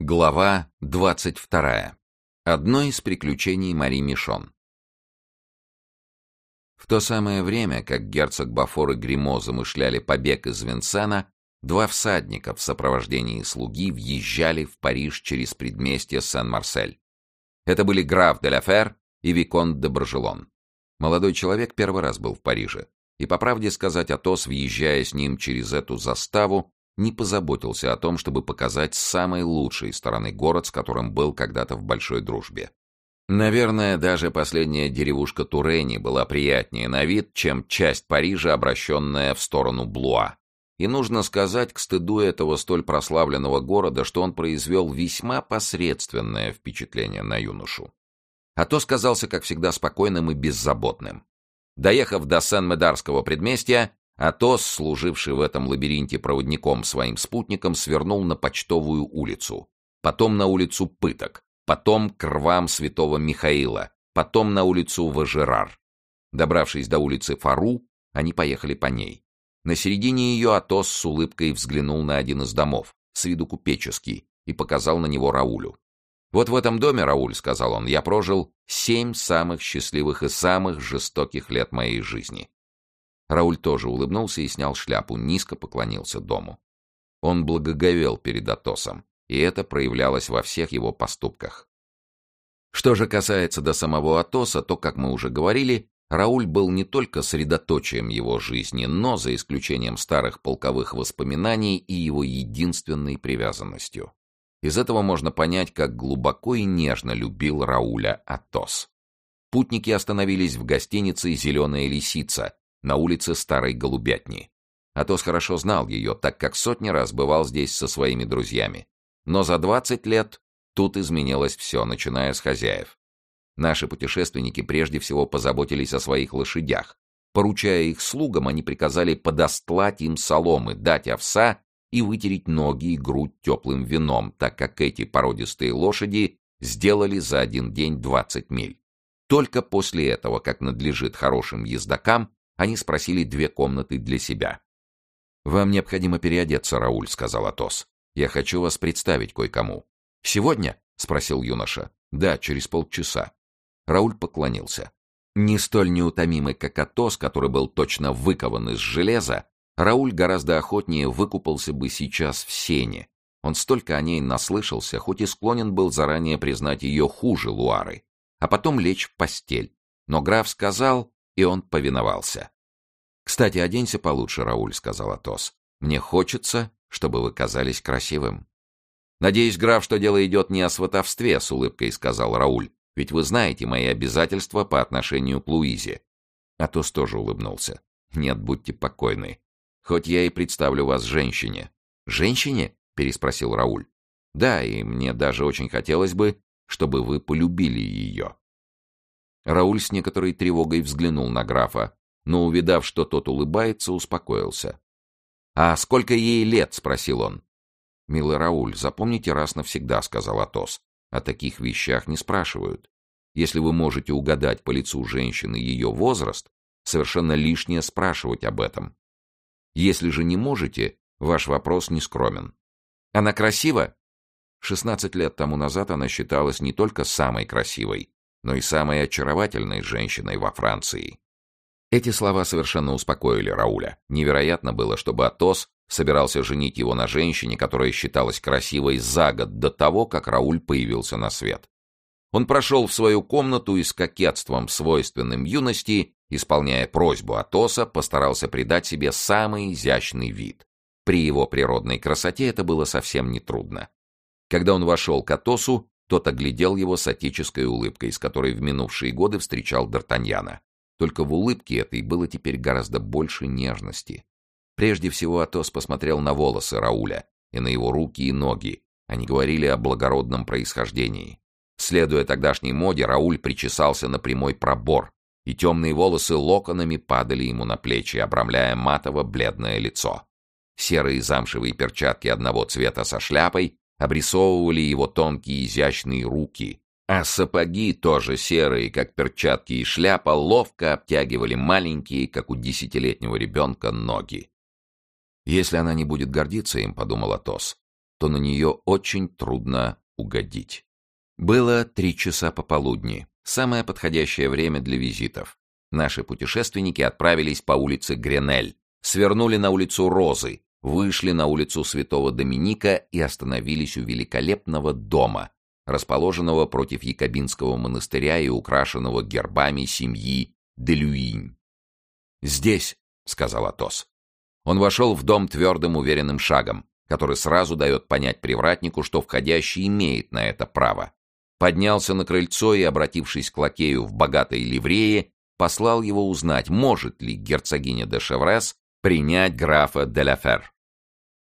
Глава двадцать вторая. Одно из приключений Мари Мишон. В то самое время, как герцог Бафор и Гримо замышляли побег из Винсена, два всадника в сопровождении слуги въезжали в Париж через предместье Сен-Марсель. Это были граф де Ла и Виконт де Баржелон. Молодой человек первый раз был в Париже, и, по правде сказать, Атос, въезжая с ним через эту заставу, не позаботился о том, чтобы показать самой лучшей стороны город, с которым был когда-то в большой дружбе. Наверное, даже последняя деревушка Турени была приятнее на вид, чем часть Парижа, обращенная в сторону Блуа. И нужно сказать к стыду этого столь прославленного города, что он произвел весьма посредственное впечатление на юношу. А то сказался, как всегда, спокойным и беззаботным. Доехав до Сен-Медарского предместья, Атос, служивший в этом лабиринте проводником своим спутником, свернул на Почтовую улицу, потом на улицу Пыток, потом к рвам Святого Михаила, потом на улицу Важерар. Добравшись до улицы Фару, они поехали по ней. На середине ее Атос с улыбкой взглянул на один из домов, с виду купеческий, и показал на него Раулю. «Вот в этом доме, Рауль, — сказал он, — я прожил семь самых счастливых и самых жестоких лет моей жизни. Рауль тоже улыбнулся и снял шляпу, низко поклонился дому. Он благоговел перед Атосом, и это проявлялось во всех его поступках. Что же касается до самого Атоса, то, как мы уже говорили, Рауль был не только средоточием его жизни, но, за исключением старых полковых воспоминаний, и его единственной привязанностью. Из этого можно понять, как глубоко и нежно любил Рауля Атос. Путники остановились в гостинице «Зеленая лисица», на улице Старой Голубятни. Атос хорошо знал ее, так как сотни раз бывал здесь со своими друзьями. Но за двадцать лет тут изменилось все, начиная с хозяев. Наши путешественники прежде всего позаботились о своих лошадях. Поручая их слугам, они приказали подостлать им соломы, дать овса и вытереть ноги и грудь теплым вином, так как эти породистые лошади сделали за один день двадцать миль. Только после этого, как надлежит хорошим ездокам, они спросили две комнаты для себя. «Вам необходимо переодеться, Рауль», — сказал Атос. «Я хочу вас представить кое-кому». «Сегодня?» — спросил юноша. «Да, через полчаса». Рауль поклонился. Не столь неутомимый, как Атос, который был точно выкован из железа, Рауль гораздо охотнее выкупался бы сейчас в сене. Он столько о ней наслышался, хоть и склонен был заранее признать ее хуже Луары, а потом лечь в постель. Но граф сказал, и он повиновался. «Кстати, оденься получше, Рауль», — сказал Атос. «Мне хочется, чтобы вы казались красивым». «Надеюсь, граф, что дело идет не о сватовстве», — с улыбкой сказал Рауль. «Ведь вы знаете мои обязательства по отношению к Луизе». Атос тоже улыбнулся. «Нет, будьте покойны. Хоть я и представлю вас женщине». «Женщине?» — переспросил Рауль. «Да, и мне даже очень хотелось бы, чтобы вы полюбили ее». Рауль с некоторой тревогой взглянул на графа, но, увидав, что тот улыбается, успокоился. «А сколько ей лет?» — спросил он. «Милый Рауль, запомните раз навсегда», — сказал Атос. «О таких вещах не спрашивают. Если вы можете угадать по лицу женщины ее возраст, совершенно лишнее спрашивать об этом. Если же не можете, ваш вопрос не скромен. Она красива?» Шестнадцать лет тому назад она считалась не только самой красивой, но и самой очаровательной женщиной во Франции. Эти слова совершенно успокоили Рауля. Невероятно было, чтобы Атос собирался женить его на женщине, которая считалась красивой за год до того, как Рауль появился на свет. Он прошел в свою комнату и с кокетством, свойственным юности, исполняя просьбу Атоса, постарался придать себе самый изящный вид. При его природной красоте это было совсем нетрудно. Когда он вошел к Атосу, тот оглядел его с отеческой улыбкой, с которой в минувшие годы встречал Д'Артаньяна. Только в улыбке этой было теперь гораздо больше нежности. Прежде всего Атос посмотрел на волосы Рауля и на его руки и ноги. Они говорили о благородном происхождении. Следуя тогдашней моде, Рауль причесался на прямой пробор, и темные волосы локонами падали ему на плечи, обрамляя матово-бледное лицо. Серые замшевые перчатки одного цвета со шляпой обрисовывали его тонкие изящные руки, а сапоги, тоже серые, как перчатки и шляпа, ловко обтягивали маленькие, как у десятилетнего ребенка, ноги. «Если она не будет гордиться им, — подумал Атос, то на нее очень трудно угодить. Было три часа пополудни, самое подходящее время для визитов. Наши путешественники отправились по улице Гренель, свернули на улицу Розы, вышли на улицу Святого Доминика и остановились у великолепного дома, расположенного против Якобинского монастыря и украшенного гербами семьи Делюинь. «Здесь», — сказал Атос. Он вошел в дом твердым уверенным шагом, который сразу дает понять привратнику, что входящий имеет на это право. Поднялся на крыльцо и, обратившись к лакею в богатой ливрее, послал его узнать, может ли герцогиня де Шеврес принять графа де Ла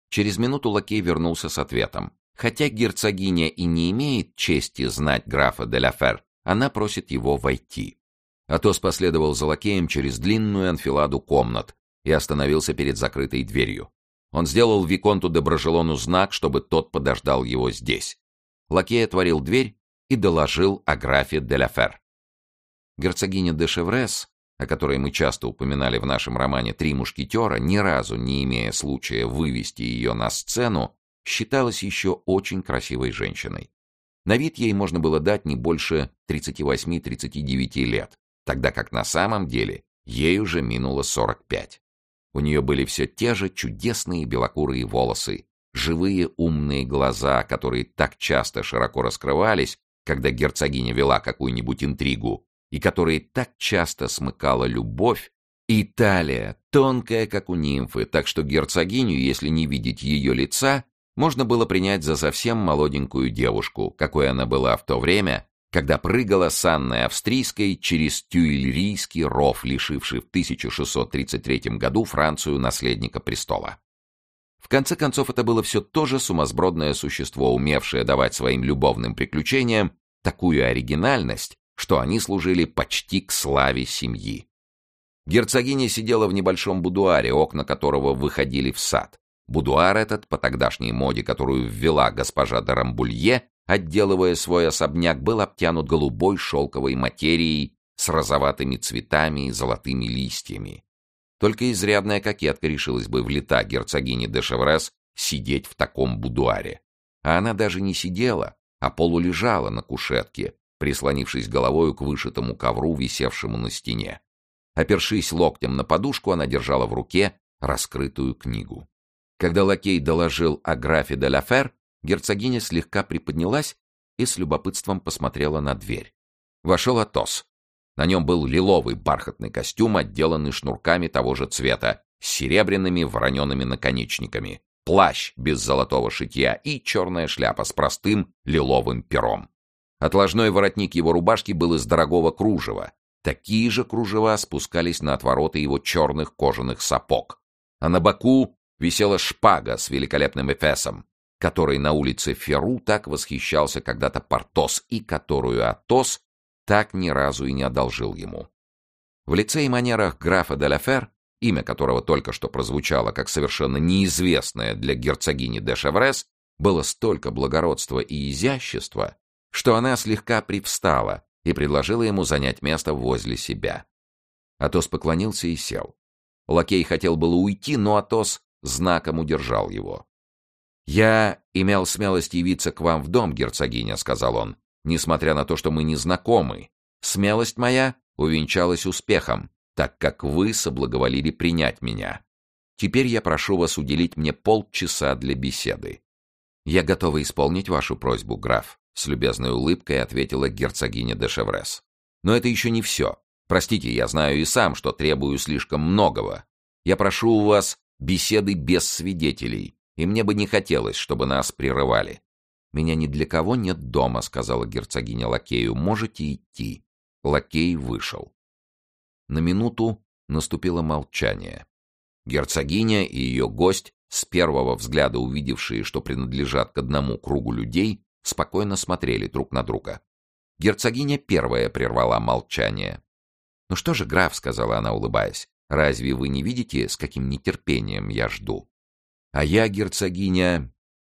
Через минуту лакей вернулся с ответом. Хотя герцогиня и не имеет чести знать графа де Ла она просит его войти. Атос последовал за лакеем через длинную анфиладу комнат и остановился перед закрытой дверью. Он сделал Виконту де Брожелону знак, чтобы тот подождал его здесь. Лакей отворил дверь и доложил о графе де Ла Герцогиня де Шеврес, о которой мы часто упоминали в нашем романе «Три мушкетера», ни разу не имея случая вывести ее на сцену, считалась еще очень красивой женщиной. На вид ей можно было дать не больше 38-39 лет, тогда как на самом деле ей уже минуло 45. У нее были все те же чудесные белокурые волосы, живые умные глаза, которые так часто широко раскрывались, когда герцогиня вела какую-нибудь интригу, и которые так часто смыкала любовь, и талия, тонкая, как у нимфы, так что герцогиню, если не видеть ее лица, можно было принять за совсем молоденькую девушку, какой она была в то время, когда прыгала с Анной Австрийской через Тюильрийский ров, лишивший в 1633 году Францию наследника престола. В конце концов, это было все то же сумасбродное существо, умевшее давать своим любовным приключениям такую оригинальность, что они служили почти к славе семьи. Герцогиня сидела в небольшом будуаре, окна которого выходили в сад. Будуар этот, по тогдашней моде, которую ввела госпожа де Рамбулье, отделывая свой особняк, был обтянут голубой шелковой материей с розоватыми цветами и золотыми листьями. Только изрядная кокетка решилась бы в лета герцогини де Шеврес сидеть в таком будуаре. А она даже не сидела, а полулежала на кушетке, прислонившись головою к вышитому ковру, висевшему на стене. Опершись локтем на подушку, она держала в руке раскрытую книгу. Когда лакей доложил о графе де Лафер, герцогиня слегка приподнялась и с любопытством посмотрела на дверь. Вошел Атос. На нем был лиловый бархатный костюм, отделанный шнурками того же цвета, с серебряными воронеными наконечниками, плащ без золотого шитья и черная шляпа с простым лиловым пером. Отложной воротник его рубашки был из дорогого кружева. Такие же кружева спускались на отвороты его черных кожаных сапог. А на боку висела шпага с великолепным эфесом, которой на улице Феру так восхищался когда-то Портос и которую Атос так ни разу и не одолжил ему. В лице и манерах графа де Ла имя которого только что прозвучало как совершенно неизвестное для герцогини де Шеврес, было столько благородства и изящества, что она слегка привстала и предложила ему занять место возле себя. Атос поклонился и сел. Лакей хотел было уйти, но Атос знаком удержал его. «Я имел смелость явиться к вам в дом, герцогиня», — сказал он, «несмотря на то, что мы не знакомы. Смелость моя увенчалась успехом, так как вы соблаговолили принять меня. Теперь я прошу вас уделить мне полчаса для беседы. Я готова исполнить вашу просьбу, граф, с любезной улыбкой ответила герцогиня де Шеврес. Но это еще не все. Простите, я знаю и сам, что требую слишком многого. Я прошу у вас беседы без свидетелей, и мне бы не хотелось, чтобы нас прерывали. Меня ни для кого нет дома, сказала герцогиня лакею. Можете идти. Лакей вышел. На минуту наступило молчание. Герцогиня и ее гость, с первого взгляда увидевшие, что принадлежат к одному кругу людей, спокойно смотрели друг на друга. Герцогиня первая прервала молчание. «Ну что же, граф», — сказала она, улыбаясь, — «разве вы не видите, с каким нетерпением я жду?» «А я, герцогиня...»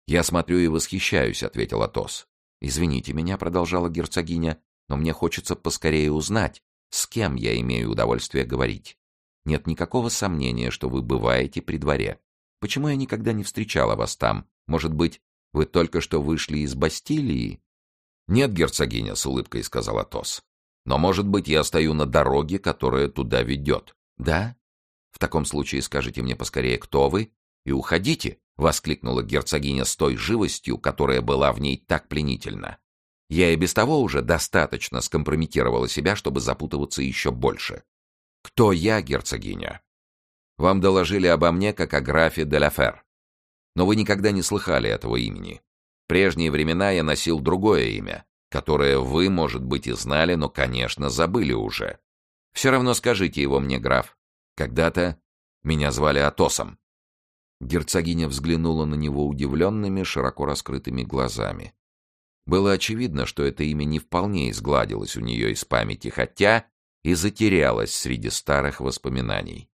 «Я смотрю и восхищаюсь», — ответил Атос. «Извините меня», — продолжала герцогиня, «но мне хочется поскорее узнать, с кем я имею удовольствие говорить. Нет никакого сомнения, что вы бываете при дворе. Почему я никогда не встречала вас там? Может быть, Вы только что вышли из Бастилии?» «Нет, герцогиня», — с улыбкой сказал Атос. «Но, может быть, я стою на дороге, которая туда ведет». «Да? В таком случае скажите мне поскорее, кто вы, и уходите», — воскликнула герцогиня с той живостью, которая была в ней так пленительна. Я и без того уже достаточно скомпрометировала себя, чтобы запутываться еще больше. «Кто я, герцогиня?» «Вам доложили обо мне, как о графе де Ла Но вы никогда не слыхали этого имени прежние времена я носил другое имя, которое вы, может быть, и знали, но, конечно, забыли уже. Все равно скажите его мне, граф. Когда-то меня звали Атосом». Герцогиня взглянула на него удивленными, широко раскрытыми глазами. Было очевидно, что это имя не вполне изгладилось у нее из памяти, хотя и затерялось среди старых воспоминаний.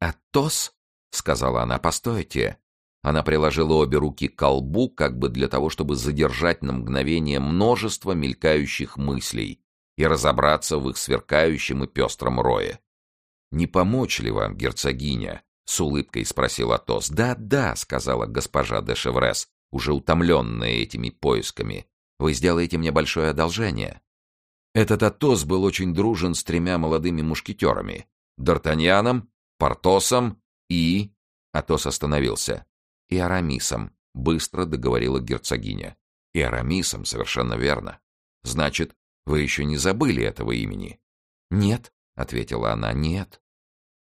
«Атос?» — сказала она. «Постойте. Она приложила обе руки к колбу, как бы для того, чтобы задержать на мгновение множество мелькающих мыслей и разобраться в их сверкающем и пестром рое. «Не помочь ли вам, герцогиня?» — с улыбкой спросил Атос. «Да, да», — сказала госпожа де Шеврес, уже утомленная этими поисками. «Вы сделаете мне большое одолжение». Этот Атос был очень дружен с тремя молодыми мушкетерами — Д'Артаньяном, Портосом и... Атос остановился и Арамисом», — быстро договорила герцогиня. «И Арамисом, совершенно верно. Значит, вы еще не забыли этого имени?» «Нет», — ответила она, — «нет».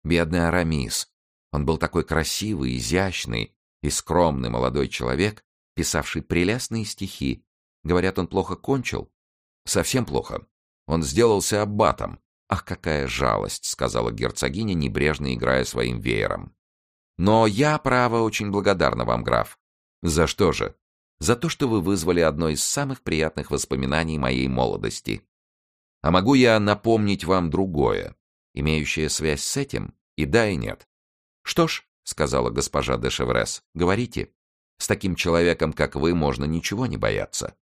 Бедный Арамис. Он был такой красивый, изящный и скромный молодой человек, писавший прелестные стихи. Говорят, он плохо кончил? Совсем плохо. Он сделался аббатом. Ах, какая жалость, сказала герцогиня, небрежно играя своим веером. Но я, право, очень благодарна вам, граф. За что же? За то, что вы вызвали одно из самых приятных воспоминаний моей молодости. А могу я напомнить вам другое, имеющее связь с этим? И да, и нет. Что ж, сказала госпожа де Шеврес, говорите. С таким человеком, как вы, можно ничего не бояться.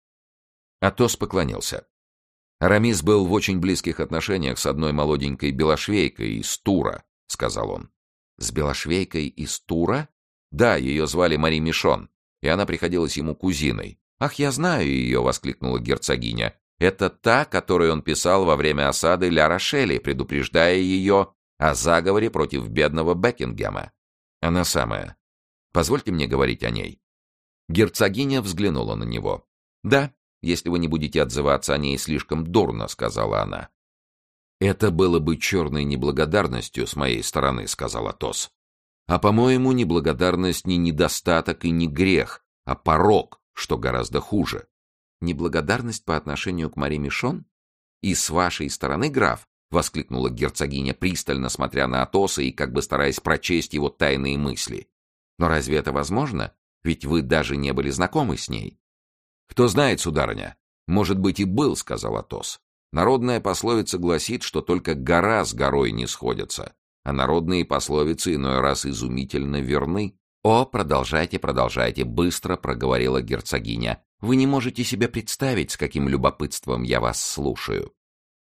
Атос поклонился. Рамис был в очень близких отношениях с одной молоденькой белошвейкой из Тура, сказал он. С белошвейкой из Тура? Да, ее звали Мари Мишон, и она приходилась ему кузиной. «Ах, я знаю ее!» — воскликнула герцогиня. «Это та, которую он писал во время осады Ля Рошели, предупреждая ее о заговоре против бедного Бекингема. Она самая. Позвольте мне говорить о ней». Герцогиня взглянула на него. «Да, если вы не будете отзываться о ней слишком дурно», — сказала она. «Это было бы черной неблагодарностью с моей стороны», — сказал Атос. «А, по-моему, неблагодарность не недостаток и не грех, а порог, что гораздо хуже». «Неблагодарность по отношению к Мари Мишон? И с вашей стороны, граф?» — воскликнула герцогиня, пристально смотря на Атоса и как бы стараясь прочесть его тайные мысли. «Но разве это возможно? Ведь вы даже не были знакомы с ней». «Кто знает, сударыня? Может быть, и был», — сказал Атос. Народная пословица гласит, что только гора с горой не сходятся, а народные пословицы иной раз изумительно верны. «О, продолжайте, продолжайте», — быстро проговорила герцогиня. «Вы не можете себе представить, с каким любопытством я вас слушаю».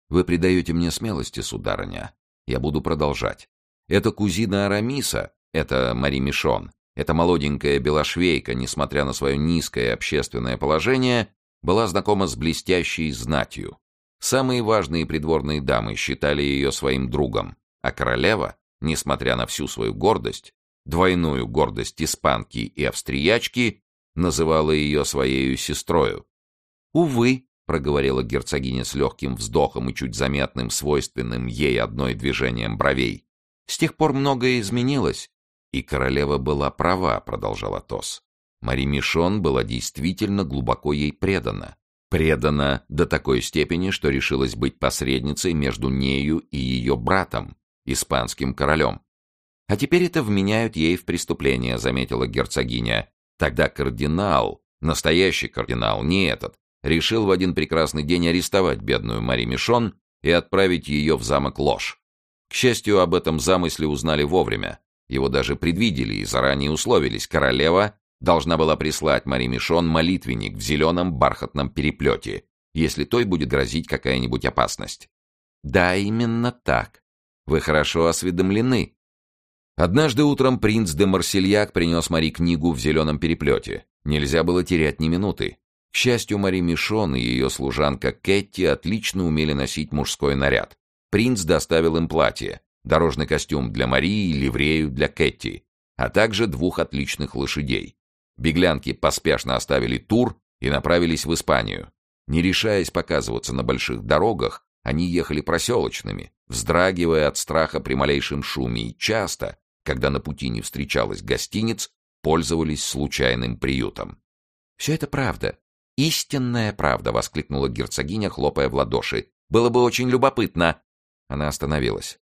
«Вы придаете мне смелости, сударыня. Я буду продолжать. Это кузина Арамиса, это Мари Мишон, эта молоденькая белошвейка, несмотря на свое низкое общественное положение, была знакома с блестящей знатью. Самые важные придворные дамы считали ее своим другом, а королева, несмотря на всю свою гордость, двойную гордость испанки и австриячки, называла ее своей сестрою. «Увы», — проговорила герцогиня с легким вздохом и чуть заметным, свойственным ей одной движением бровей, «с тех пор многое изменилось». «И королева была права», — продолжал Атос. Мари Мишон была действительно глубоко ей предана предана до такой степени, что решилась быть посредницей между нею и ее братом, испанским королем. А теперь это вменяют ей в преступление, заметила герцогиня. Тогда кардинал, настоящий кардинал, не этот, решил в один прекрасный день арестовать бедную Мари Мишон и отправить ее в замок Ложь. К счастью, об этом замысле узнали вовремя. Его даже предвидели и заранее условились. Королева должна была прислать Мари Мишон молитвенник в зеленом бархатном переплете, если той будет грозить какая-нибудь опасность. Да, именно так. Вы хорошо осведомлены. Однажды утром принц де Марсельяк принес Мари книгу в зеленом переплете. Нельзя было терять ни минуты. К счастью, Мари Мишон и ее служанка Кэтти отлично умели носить мужской наряд. Принц доставил им платье, дорожный костюм для Марии и ливрею для Кэтти, а также двух отличных лошадей. Беглянки поспешно оставили тур и направились в Испанию. Не решаясь показываться на больших дорогах, они ехали проселочными, вздрагивая от страха при малейшем шуме и часто, когда на пути не встречалось гостиниц, пользовались случайным приютом. «Все это правда. Истинная правда!» — воскликнула герцогиня, хлопая в ладоши. «Было бы очень любопытно!» Она остановилась.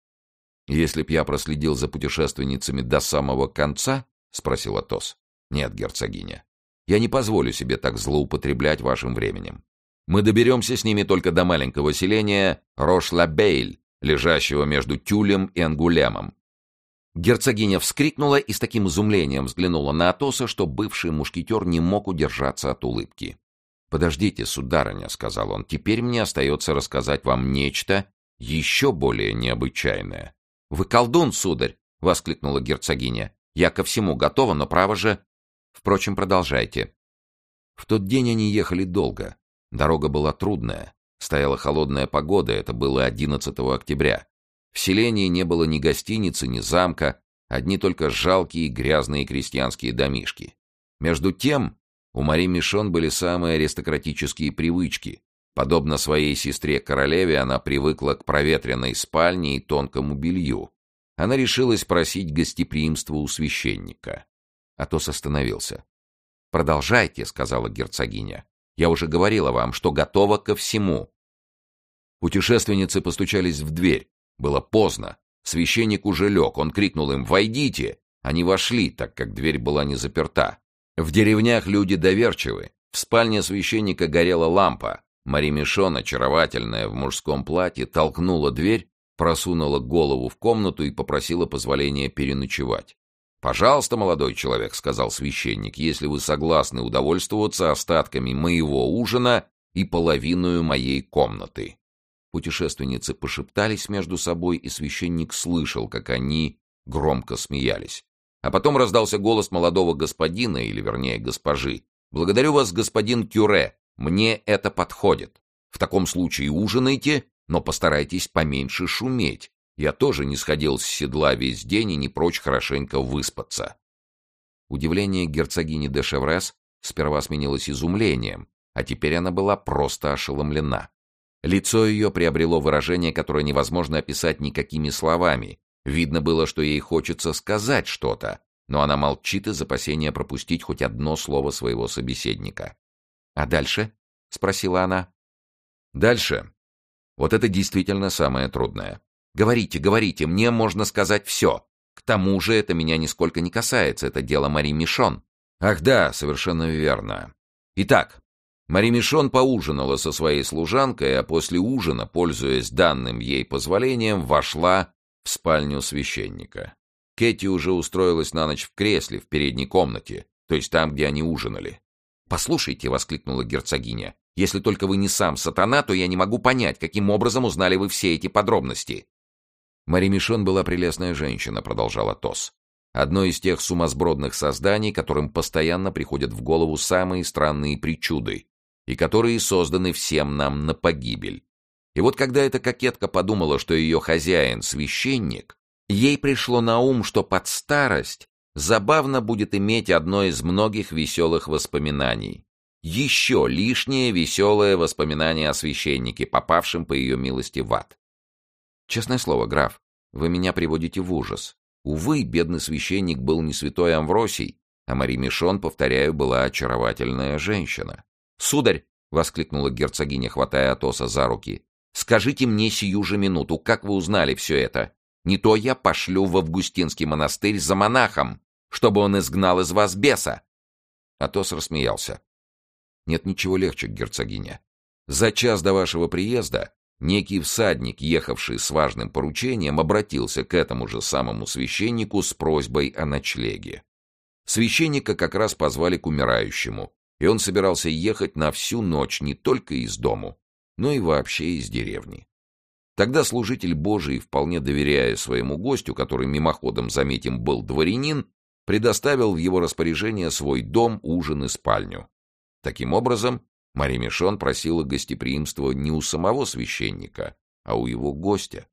«Если б я проследил за путешественницами до самого конца?» — спросил Атос. «Нет, герцогиня. Я не позволю себе так злоупотреблять вашим временем. Мы доберемся с ними только до маленького селения Рош-Ла-Бейль, лежащего между Тюлем и Ангулемом. Герцогиня вскрикнула и с таким изумлением взглянула на Атоса, что бывший мушкетер не мог удержаться от улыбки. «Подождите, сударыня», — сказал он, — «теперь мне остается рассказать вам нечто еще более необычайное». «Вы колдун, сударь!» — воскликнула герцогиня. «Я ко всему готова, но право же...» «Впрочем, продолжайте». В тот день они ехали долго. Дорога была трудная. Стояла холодная погода, это было 11 октября. В селении не было ни гостиницы, ни замка, одни только жалкие грязные крестьянские домишки. Между тем, у Мари Мишон были самые аристократические привычки. Подобно своей сестре-королеве, она привыкла к проветренной спальне и тонкому белью. Она решилась просить гостеприимства у священника. Атос остановился. «Продолжайте», — сказала герцогиня. «Я уже говорила вам, что готова ко всему». Путешественницы постучались в дверь. Было поздно. Священник уже лег. Он крикнул им «Войдите!». Они вошли, так как дверь была не заперта. В деревнях люди доверчивы. В спальне священника горела лампа. Мари Мишон, очаровательная в мужском платье, толкнула дверь, просунула голову в комнату и попросила позволения переночевать. «Пожалуйста, молодой человек», — сказал священник, «если вы согласны удовольствоваться остатками моего ужина и половиной моей комнаты». Путешественницы пошептались между собой, и священник слышал, как они громко смеялись. А потом раздался голос молодого господина, или вернее госпожи. «Благодарю вас, господин Кюре, мне это подходит. В таком случае ужинайте, но постарайтесь поменьше шуметь. Я тоже не сходил с седла весь день и не прочь хорошенько выспаться». Удивление герцогини де Шеврес сперва сменилось изумлением, а теперь она была просто ошеломлена. Лицо ее приобрело выражение, которое невозможно описать никакими словами. Видно было, что ей хочется сказать что-то, но она молчит из опасения пропустить хоть одно слово своего собеседника. «А дальше?» — спросила она. «Дальше. Вот это действительно самое трудное. Говорите, говорите, мне можно сказать все. К тому же это меня нисколько не касается, это дело Мари Мишон». «Ах да, совершенно верно. Итак, Мари Мишон поужинала со своей служанкой, а после ужина, пользуясь данным ей позволением, вошла в спальню священника. Кэти уже устроилась на ночь в кресле в передней комнате, то есть там, где они ужинали. «Послушайте», — воскликнула герцогиня, — «если только вы не сам сатана, то я не могу понять, каким образом узнали вы все эти подробности». Мари Мишон была прелестная женщина, — продолжала Тос. Одно из тех сумасбродных созданий, которым постоянно приходят в голову самые странные причуды, и которые созданы всем нам на погибель. И вот когда эта кокетка подумала, что ее хозяин — священник, ей пришло на ум, что под старость забавно будет иметь одно из многих веселых воспоминаний. Еще лишнее веселое воспоминание о священнике, попавшем по ее милости в ад. Честное слово, граф, вы меня приводите в ужас. Увы, бедный священник был не святой Амвросий, а Мари Мишон, повторяю, была очаровательная женщина. «Сударь!» — воскликнула герцогиня, хватая Атоса за руки. «Скажите мне сию же минуту, как вы узнали все это? Не то я пошлю в Августинский монастырь за монахом, чтобы он изгнал из вас беса!» Атос рассмеялся. «Нет ничего легче, герцогиня. За час до вашего приезда некий всадник, ехавший с важным поручением, обратился к этому же самому священнику с просьбой о ночлеге. Священника как раз позвали к умирающему, и он собирался ехать на всю ночь не только из дому, но и вообще из деревни. Тогда служитель Божий, вполне доверяя своему гостю, который мимоходом, заметим, был дворянин, предоставил в его распоряжение свой дом, ужин и спальню. Таким образом, Мари Мишон просила гостеприимства не у самого священника, а у его гостя.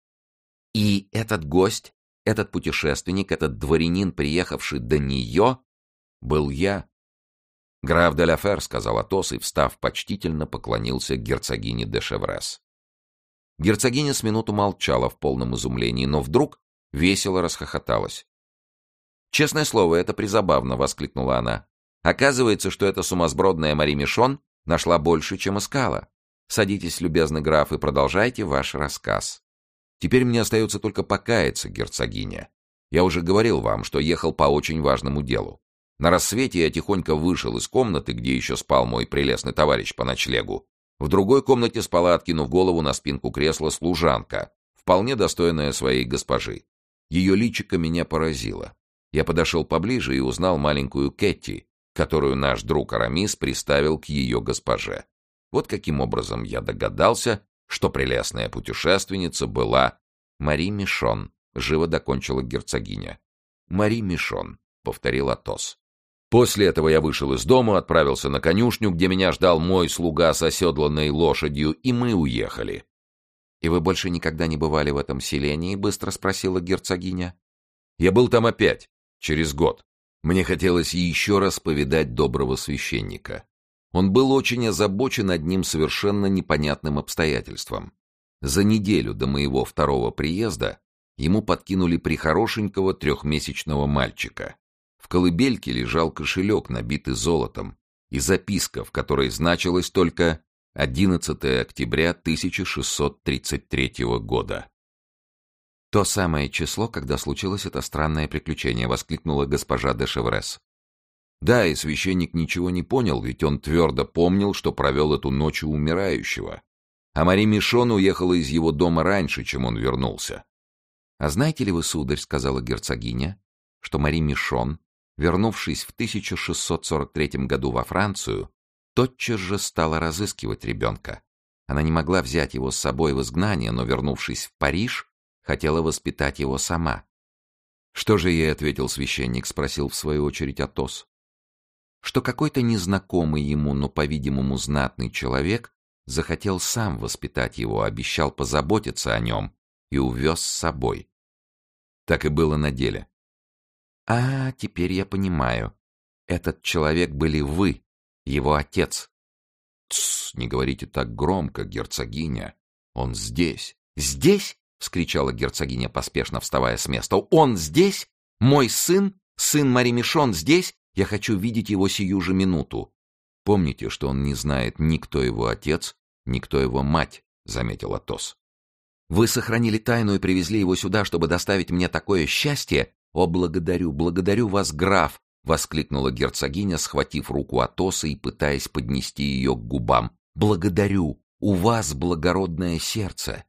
И этот гость, этот путешественник, этот дворянин, приехавший до нее, был я. Граф де Ла сказал Атос и, встав, почтительно поклонился герцогине де Шеврес. Герцогиня с минуту молчала в полном изумлении, но вдруг весело расхохоталась. «Честное слово, это призабавно!» — воскликнула она. «Оказывается, что эта сумасбродная Мари Мишон нашла больше, чем искала. Садитесь, любезный граф, и продолжайте ваш рассказ». «Теперь мне остается только покаяться, герцогиня. Я уже говорил вам, что ехал по очень важному делу. На рассвете я тихонько вышел из комнаты, где еще спал мой прелестный товарищ по ночлегу. В другой комнате спала, откинув голову на спинку кресла, служанка, вполне достойная своей госпожи. Ее личико меня поразило. Я подошел поближе и узнал маленькую Кэти, которую наш друг Арамис приставил к ее госпоже. Вот каким образом я догадался, что прелестная путешественница была Мари Мишон, живо докончила герцогиня. Мари Мишон, повторил Атос. После этого я вышел из дома, отправился на конюшню, где меня ждал мой слуга с оседланной лошадью, и мы уехали. — И вы больше никогда не бывали в этом селении? — быстро спросила герцогиня. — Я был там опять, через год. Мне хотелось еще раз повидать доброго священника. Он был очень озабочен одним совершенно непонятным обстоятельством. За неделю до моего второго приезда ему подкинули прихорошенького трехмесячного мальчика. В колыбельке лежал кошелек, набитый золотом, и записка, в которой значилось только 11 октября 1633 года. «То самое число, когда случилось это странное приключение», — воскликнула госпожа де Шеврес. Да, и священник ничего не понял, ведь он твердо помнил, что провел эту ночь у умирающего. А Мари Мишон уехала из его дома раньше, чем он вернулся. — А знаете ли вы, сударь, — сказала герцогиня, — что Мари Мишон, вернувшись в 1643 году во Францию, тотчас же стала разыскивать ребенка. Она не могла взять его с собой в изгнание, но, вернувшись в Париж, хотела воспитать его сама. — Что же ей ответил священник? — спросил в свою очередь Атос что какой-то незнакомый ему, но, по-видимому, знатный человек захотел сам воспитать его, обещал позаботиться о нем и увез с собой. Так и было на деле. А, теперь я понимаю. Этот человек были вы, его отец. Тссс, не говорите так громко, герцогиня. Он здесь. Здесь? — вскричала герцогиня, поспешно вставая с места. «Он здесь? Мой сын? Сын Мари Мишон здесь? Я хочу видеть его сию же минуту. Помните, что он не знает ни кто его отец, ни кто его мать, — заметил Атос. Вы сохранили тайну и привезли его сюда, чтобы доставить мне такое счастье? О, благодарю, благодарю вас, граф! — воскликнула герцогиня, схватив руку Атоса и пытаясь поднести ее к губам. «Благодарю! У вас благородное сердце!»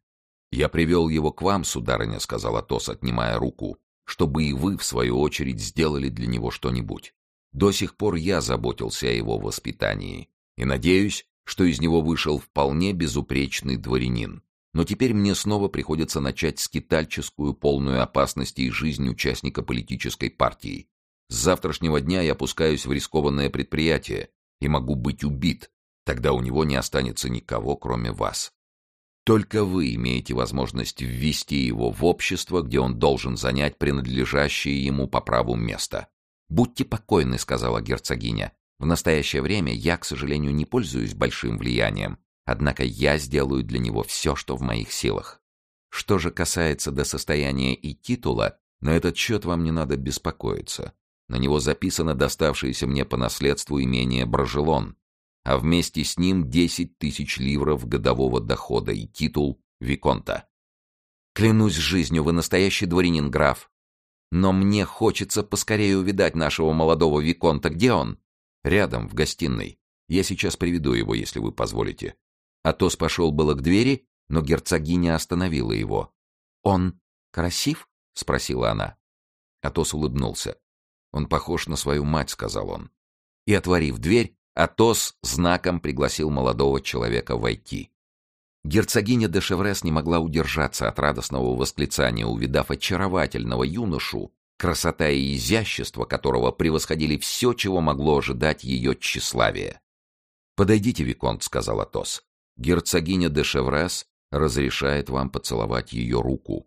«Я привел его к вам, сударыня», — сказал Атос, отнимая руку, «чтобы и вы, в свою очередь, сделали для него что-нибудь. До сих пор я заботился о его воспитании и надеюсь, что из него вышел вполне безупречный дворянин. Но теперь мне снова приходится начать скитальческую, полную опасностей жизнь участника политической партии. С завтрашнего дня я пускаюсь в рискованное предприятие и могу быть убит. Тогда у него не останется никого, кроме вас. Только вы имеете возможность ввести его в общество, где он должен занять принадлежащее ему по праву место. «Будьте покойны», — сказала герцогиня. «В настоящее время я, к сожалению, не пользуюсь большим влиянием, однако я сделаю для него все, что в моих силах. Что же касается до состояния и титула, на этот счет вам не надо беспокоиться. На него записано доставшееся мне по наследству имение Брожелон, а вместе с ним десять тысяч ливров годового дохода и титул Виконта. «Клянусь жизнью, вы настоящий дворянин, граф. Но мне хочется поскорее увидать нашего молодого Виконта. Где он? Рядом, в гостиной. Я сейчас приведу его, если вы позволите. Атос пошел было к двери, но герцогиня остановила его. «Он красив?» — спросила она. Атос улыбнулся. «Он похож на свою мать», — сказал он. И, отворив дверь, Атос знаком пригласил молодого человека войти. Герцогиня де Шеврес не могла удержаться от радостного восклицания, увидав очаровательного юношу красота и изящество которого превосходили все, чего могло ожидать ее тщеславие. «Подойдите, Виконт», — сказал Атос. «Герцогиня де Шеврес разрешает вам поцеловать ее руку».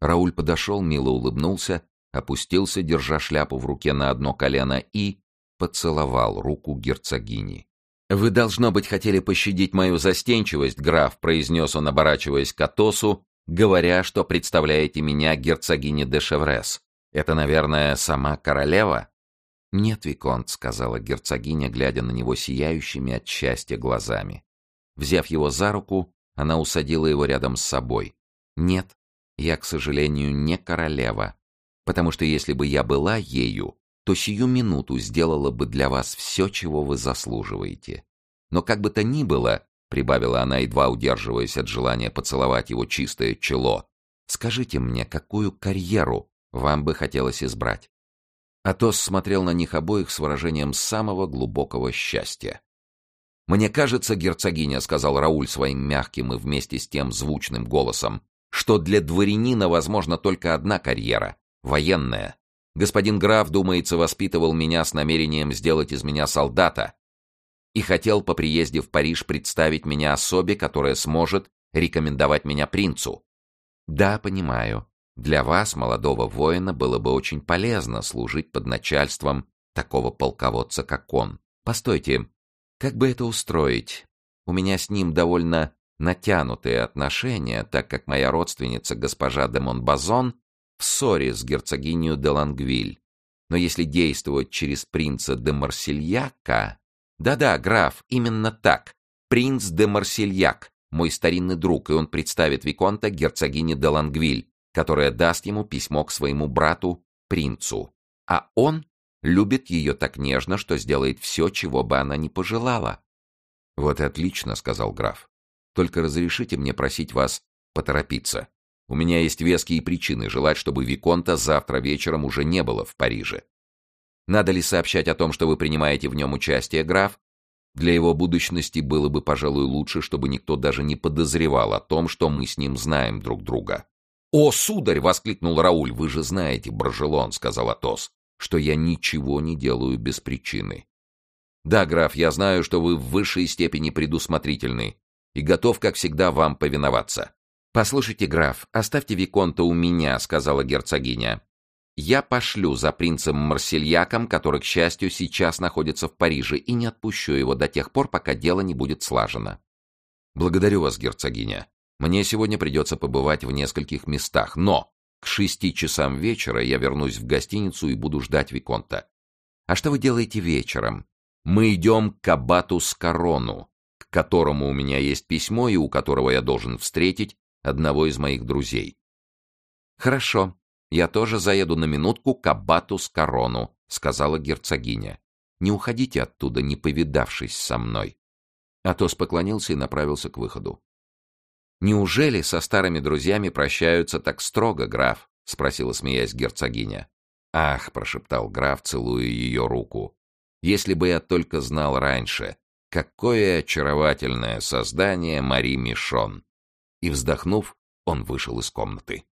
Рауль подошел, мило улыбнулся, опустился, держа шляпу в руке на одно колено, и поцеловал руку герцогини. «Вы, должно быть, хотели пощадить мою застенчивость, граф», — произнес он, оборачиваясь к Атосу, говоря, что представляете меня герцогине де Шеврес. Это, наверное, сама королева?» «Нет, Виконт», — сказала герцогиня, глядя на него сияющими от счастья глазами. Взяв его за руку, она усадила его рядом с собой. «Нет, я, к сожалению, не королева, потому что если бы я была ею, то сию минуту сделала бы для вас все, чего вы заслуживаете. Но как бы то ни было, — прибавила она, едва удерживаясь от желания поцеловать его чистое чело, — скажите мне, какую карьеру вам бы хотелось избрать? Атос смотрел на них обоих с выражением самого глубокого счастья. «Мне кажется, герцогиня», — сказал Рауль своим мягким и вместе с тем звучным голосом, «что для дворянина возможна только одна карьера — военная. Господин граф, думается, воспитывал меня с намерением сделать из меня солдата и хотел по приезде в Париж представить меня особе, которая сможет рекомендовать меня принцу. Да, понимаю, для вас, молодого воина, было бы очень полезно служить под начальством такого полководца, как он. Постойте, как бы это устроить? У меня с ним довольно натянутые отношения, так как моя родственница, госпожа де Монбазон, в ссоре с герцогинью де Лангвиль. Но если действовать через принца де Марсельяка... Да-да, граф, именно так. Принц де Марсельяк, мой старинный друг, и он представит Виконта герцогине де Лангвиль, которая даст ему письмо к своему брату, принцу. А он любит ее так нежно, что сделает все, чего бы она ни пожелала. — Вот и отлично, — сказал граф. — Только разрешите мне просить вас поторопиться. У меня есть веские причины желать, чтобы Виконта завтра вечером уже не было в Париже. Надо ли сообщать о том, что вы принимаете в нем участие, граф? Для его будущности было бы, пожалуй, лучше, чтобы никто даже не подозревал о том, что мы с ним знаем друг друга. «О, сударь!» — воскликнул Рауль. «Вы же знаете, Брожелон», — сказал Атос, — «что я ничего не делаю без причины». «Да, граф, я знаю, что вы в высшей степени предусмотрительны и готов, как всегда, вам повиноваться». «Послушайте, граф, оставьте Виконта у меня», — сказала герцогиня. «Я пошлю за принцем Марсельяком, который, к счастью, сейчас находится в Париже, и не отпущу его до тех пор, пока дело не будет слажено». «Благодарю вас, герцогиня. Мне сегодня придется побывать в нескольких местах, но к шести часам вечера я вернусь в гостиницу и буду ждать Виконта. А что вы делаете вечером? Мы идем к Абату Скорону, к которому у меня есть письмо и у которого я должен встретить одного из моих друзей. Хорошо, я тоже заеду на минутку к Абату Скорону, сказала герцогиня. Не уходите оттуда, не повидавшись со мной. Атос поклонился и направился к выходу. «Неужели со старыми друзьями прощаются так строго, граф?» — спросила, смеясь герцогиня. «Ах!» — прошептал граф, целуя ее руку. «Если бы я только знал раньше, какое очаровательное создание Мари Мишон!» И, вздохнув, он вышел из комнаты.